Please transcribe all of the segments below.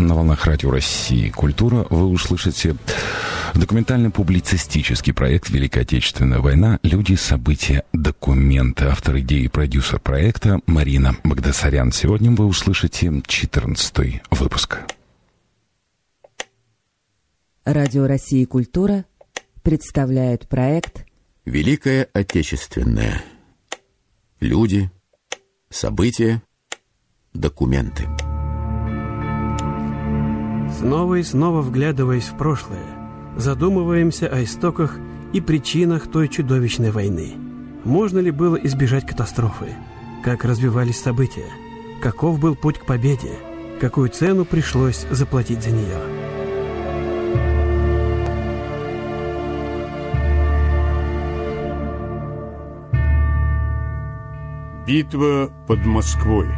На волнах Радио России «Культура» вы услышите документально-публицистический проект «Великая Отечественная война. Люди, события, документы». Автор идеи и продюсер проекта Марина Багдасарян. Сегодня вы услышите 14 выпуск. Радио России «Культура» представляет проект «Великая Отечественная. Люди, события, документы». Снова и снова вглядываясь в прошлое, задумываемся о истоках и причинах той чудовищной войны. Можно ли было избежать катастрофы? Как развивались события? Каков был путь к победе? Какую цену пришлось заплатить за нее? Битва под Москвой.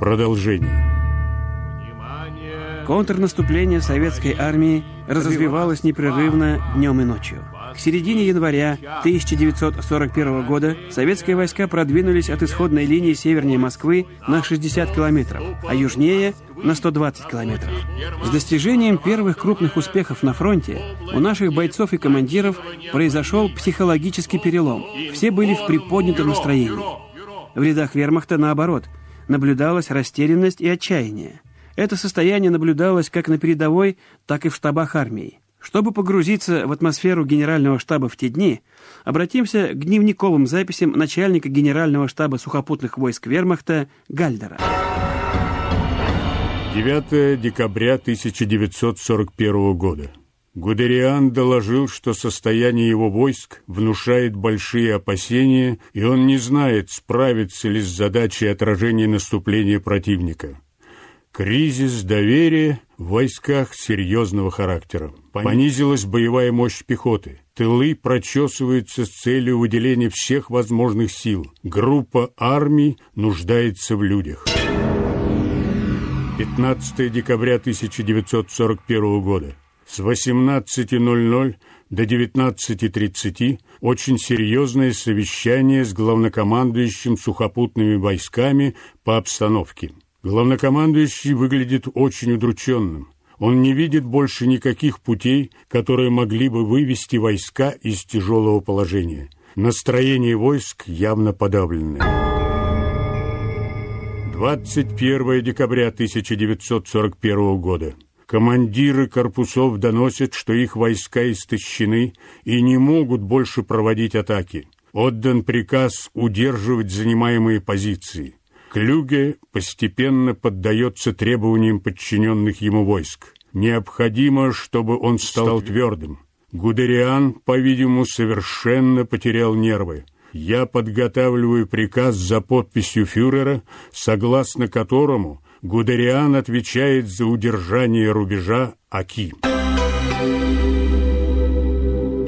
Продолжение. Контрнаступление советской армии развивалось непрерывно днем и ночью. К середине января 1941 года советские войска продвинулись от исходной линии севернее Москвы на 60 километров, а южнее на 120 километров. С достижением первых крупных успехов на фронте у наших бойцов и командиров произошел психологический перелом. Все были в приподнятом настроении. В рядах вермахта, наоборот, наблюдалась растерянность и отчаяние. Это состояние наблюдалось как на передовой, так и в штабах армии. Чтобы погрузиться в атмосферу генерального штаба в те дни, обратимся к дневниковым записям начальника генерального штаба сухопутных войск Вермахта Гальдера. 9 декабря 1941 года. Гудериан доложил, что состояние его войск внушает большие опасения, и он не знает, справится ли с задачей отражения наступления противника. Кризис доверия в войсках серьезного характера. Понизилась боевая мощь пехоты. Тылы прочесываются с целью выделения всех возможных сил. Группа армий нуждается в людях. 15 декабря 1941 года. С 18.00 до 19.30 очень серьезное совещание с главнокомандующим сухопутными войсками по обстановке. Главнокомандующий выглядит очень удрученным. Он не видит больше никаких путей, которые могли бы вывести войска из тяжелого положения. Настроение войск явно подавленное. 21 декабря 1941 года. Командиры корпусов доносят, что их войска истощены и не могут больше проводить атаки. Отдан приказ удерживать занимаемые позиции. Клюге постепенно поддается требованиям подчиненных ему войск. Необходимо, чтобы он стал твердым. Гудериан, по-видимому, совершенно потерял нервы. Я подготавливаю приказ за подписью фюрера, согласно которому Гудериан отвечает за удержание рубежа Аки.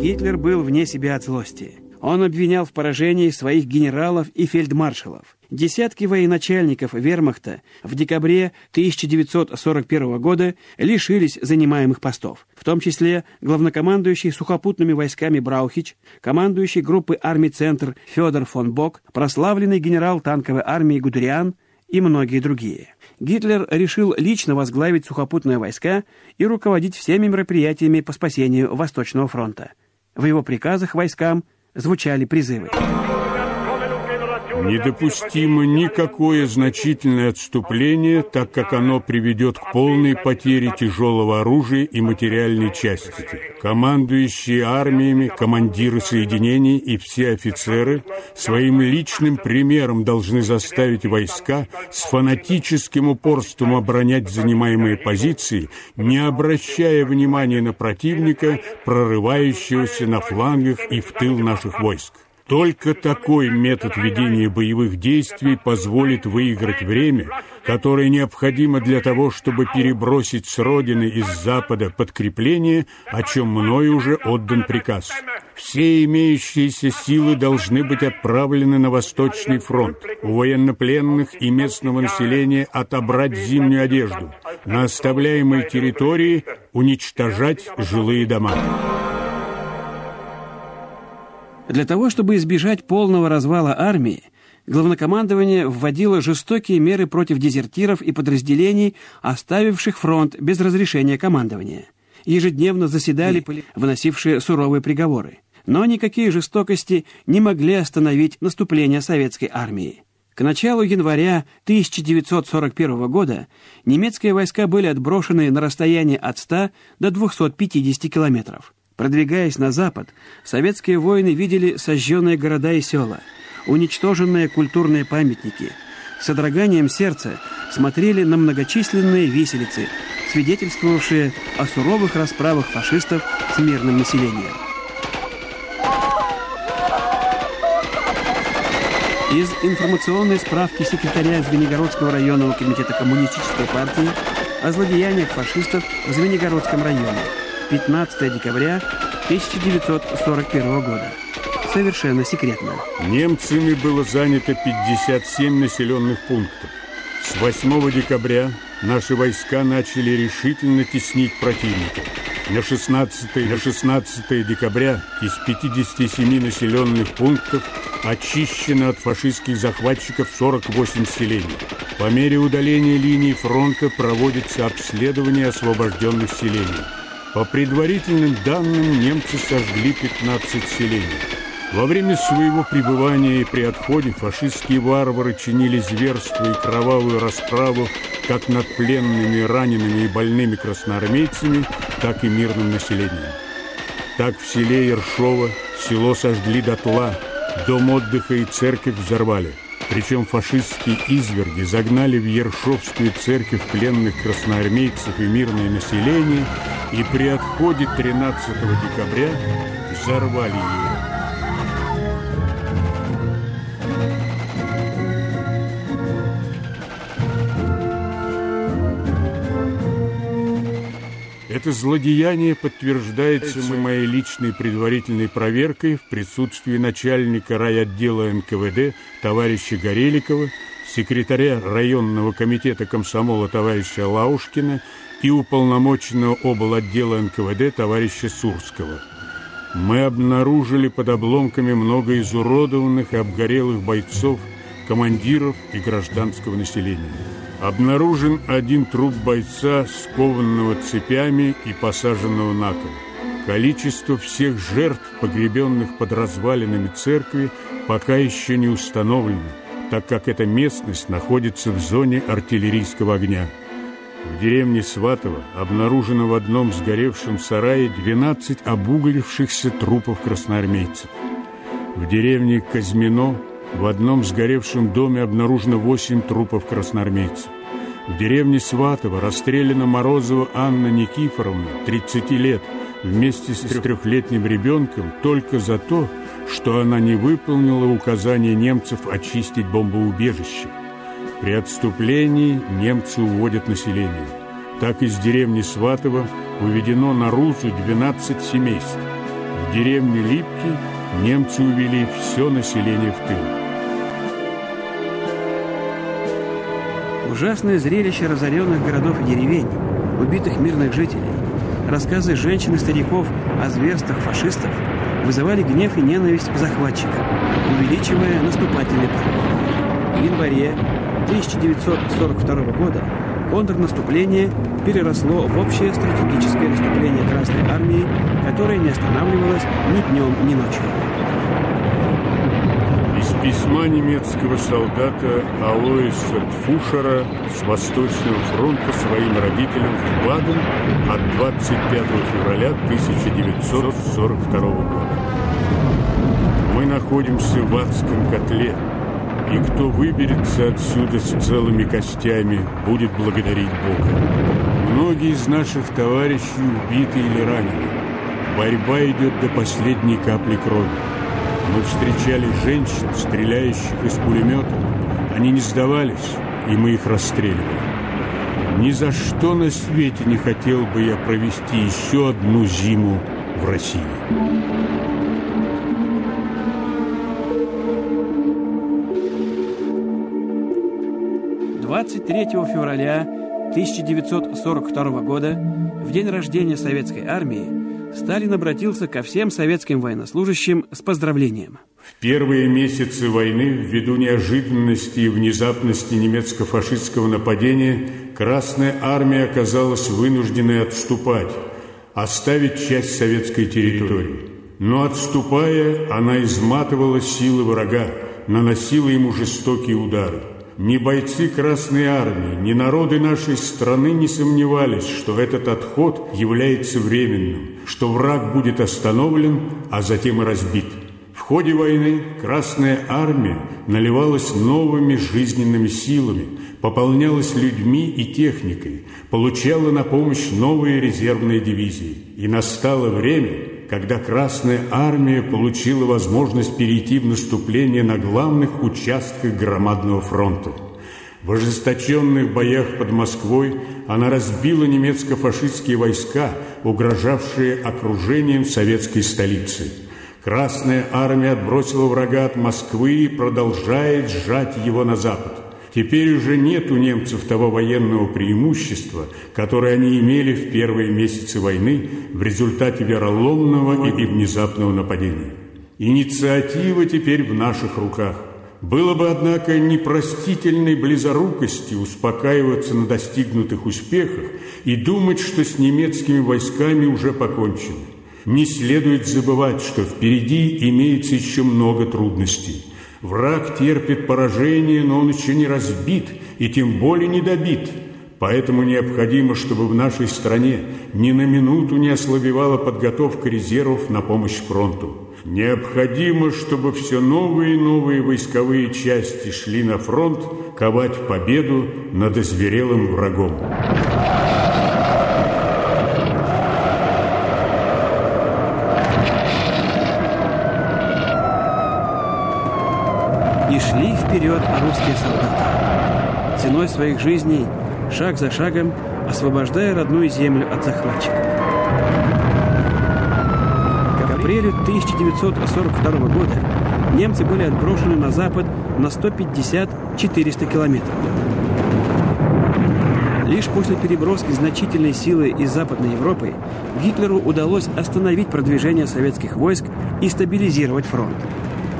Гитлер был вне себя от злости. Он обвинял в поражении своих генералов и фельдмаршалов. Десятки военачальников вермахта в декабре 1941 года лишились занимаемых постов, в том числе главнокомандующий сухопутными войсками Браухич, командующий группы армий «Центр» Федор фон Бок, прославленный генерал танковой армии Гудериан и многие другие. Гитлер решил лично возглавить сухопутные войска и руководить всеми мероприятиями по спасению Восточного фронта. В его приказах войскам – звучали призывы. Недопустимо никакое значительное отступление, так как оно приведет к полной потере тяжелого оружия и материальной части. Командующие армиями, командиры соединений и все офицеры своим личным примером должны заставить войска с фанатическим упорством оборонять занимаемые позиции, не обращая внимания на противника, прорывающегося на флангах и в тыл наших войск. Только такой метод ведения боевых действий позволит выиграть время, которое необходимо для того, чтобы перебросить с родины из Запада подкрепление, о чем мною уже отдан приказ. Все имеющиеся силы должны быть отправлены на Восточный фронт. У военнопленных и местного населения отобрать зимнюю одежду. На оставляемой территории уничтожать жилые дома. Для того, чтобы избежать полного развала армии, главнокомандование вводило жестокие меры против дезертиров и подразделений, оставивших фронт без разрешения командования. Ежедневно заседали, выносившие суровые приговоры. Но никакие жестокости не могли остановить наступление советской армии. К началу января 1941 года немецкие войска были отброшены на расстояние от 100 до 250 километров. Продвигаясь на запад, советские воины видели сожженные города и села, уничтоженные культурные памятники. С содроганием сердца смотрели на многочисленные виселицы, свидетельствовавшие о суровых расправах фашистов с мирным населением. Из информационной справки секретаря Звенигородского районного комитета Коммунистической партии о злодеяниях фашистов в Звенигородском районе 15 декабря 1941 года. Совершенно секретно. Немцами было занято 57 населенных пунктов. С 8 декабря наши войска начали решительно теснить противника. На 16, на 16 декабря из 57 населенных пунктов очищено от фашистских захватчиков 48 селений. По мере удаления линии фронта проводится обследование освобожденных селений. По предварительным данным, немцы сожгли 15 селений. Во время своего пребывания и при отходе фашистские варвары чинили зверство и кровавую расправу как над пленными, ранеными и больными красноармейцами, так и мирным населением. Так в селе Ершово село сожгли дотла, дом отдыха и церковь взорвали. Причем фашистские изверги загнали в Ершовскую церковь пленных красноармейцев и мирное население и при отходе 13 декабря взорвали ее. Это злодеяние подтверждается моей личной предварительной проверкой в присутствии начальника райотдела НКВД товарища Гореликова, секретаря районного комитета комсомола товарища Лаушкина и уполномоченного обл. отдела НКВД товарища Сурского. Мы обнаружили под обломками много изуродованных и обгорелых бойцов, командиров и гражданского населения. Обнаружен один труп бойца, скованного цепями и посаженного на кол. Количество всех жертв, погребенных под развалинами церкви, пока еще не установлено, так как эта местность находится в зоне артиллерийского огня. В деревне Сватово обнаружено в одном сгоревшем сарае 12 обуглившихся трупов красноармейцев. В деревне Казьмино в одном сгоревшем доме обнаружено восемь трупов красноармейцев. В деревне Сватово расстреляна Морозова Анна Никифоровна, 30 лет, вместе с трехлетним ребенком только за то, что она не выполнила указания немцев очистить бомбоубежище. При отступлении немцы уводят население. Так из деревни Сватово уведено на Рузу 12 семейств. В деревне Липки немцы увели все население в тыл. Ужасное зрелище разоренных городов и деревень, убитых мирных жителей, рассказы женщин и стариков о зверствах фашистов вызывали гнев и ненависть к захватчикам, увеличивая наступательный порыв. В январе 1942 года контрнаступление переросло в общее стратегическое наступление Красной Армии, которое не останавливалось ни днем, ни ночью письма немецкого солдата Алоиса Тфушера с Восточного фронта своим родителям в Баден от 25 февраля 1942 года. Мы находимся в адском котле, и кто выберется отсюда с целыми костями, будет благодарить Бога. Многие из наших товарищей убиты или ранены. Борьба идет до последней капли крови. Мы встречали женщин, стреляющих из пулемета. Они не сдавались, и мы их расстреливали. Ни за что на свете не хотел бы я провести еще одну зиму в России. Двадцать третьего февраля 1942 года, в день рождения Советской Армии, Сталин обратился ко всем советским военнослужащим с поздравлением. В первые месяцы войны, ввиду неожиданности и внезапности немецко-фашистского нападения, Красная Армия оказалась вынужденной отступать, оставить часть советской территории. Но отступая, она изматывала силы врага, наносила ему жестокие удары. Ни бойцы Красной Армии, ни народы нашей страны не сомневались, что этот отход является временным, что враг будет остановлен, а затем и разбит. В ходе войны Красная Армия наливалась новыми жизненными силами, пополнялась людьми и техникой, получала на помощь новые резервные дивизии. И настало время, когда Красная Армия получила возможность перейти в наступление на главных участках громадного фронта. В ожесточенных боях под Москвой она разбила немецко-фашистские войска, угрожавшие окружением советской столицы. Красная армия отбросила врага от Москвы и продолжает сжать его на запад. Теперь уже нет у немцев того военного преимущества, которое они имели в первые месяцы войны в результате вероломного и внезапного нападения. Инициатива теперь в наших руках. Было бы, однако, непростительной близорукостью успокаиваться на достигнутых успехах и думать, что с немецкими войсками уже покончено. Не следует забывать, что впереди имеется еще много трудностей. Враг терпит поражение, но он еще не разбит и тем более не добит. Поэтому необходимо, чтобы в нашей стране ни на минуту не ослабевала подготовка резервов на помощь фронту. Необходимо, чтобы все новые и новые войсковые части шли на фронт ковать победу над озверелым врагом. Вперед русские солдаты, ценой своих жизней, шаг за шагом, освобождая родную землю от захватчиков. К апрелю 1942 года немцы были отброшены на запад на 150-400 километров. Лишь после переброски значительной силы из Западной Европы Гитлеру удалось остановить продвижение советских войск и стабилизировать фронт.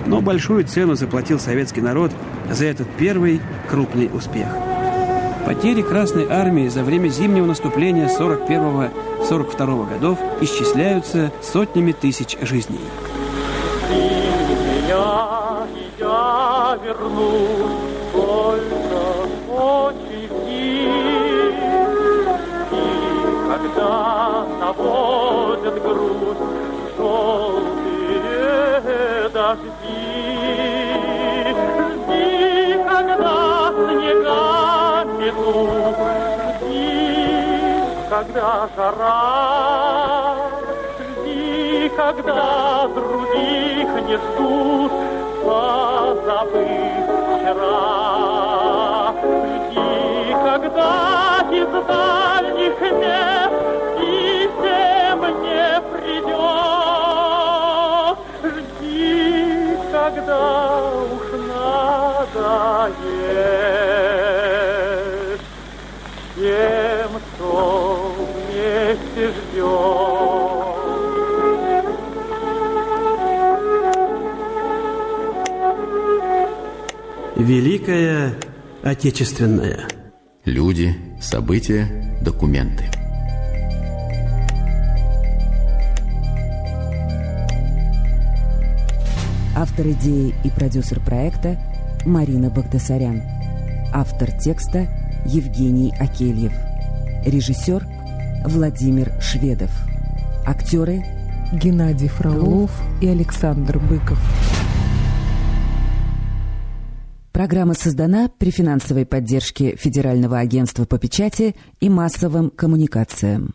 Но большую цену заплатил советский народ за этот первый крупный успех. Потери Красной Армии за время зимнего наступления 41-42 годов исчисляются сотнями тысяч жизней. Я, я вернусь, только И когда наводят грудь желтые дожди, свету, жди, когда жара, жди, когда других не ждут, позабыв вчера. Жди, когда из дальних мест писем не придет. Жди, когда уж надоест. Великая Отечественная. Люди, события, документы. Автор идеи и продюсер проекта Марина Багдасарян. Автор текста Евгений Акельев. Режиссер Владимир Шведов. Актеры Геннадий Фролов и Александр Быков. Программа создана при финансовой поддержке Федерального агентства по печати и массовым коммуникациям.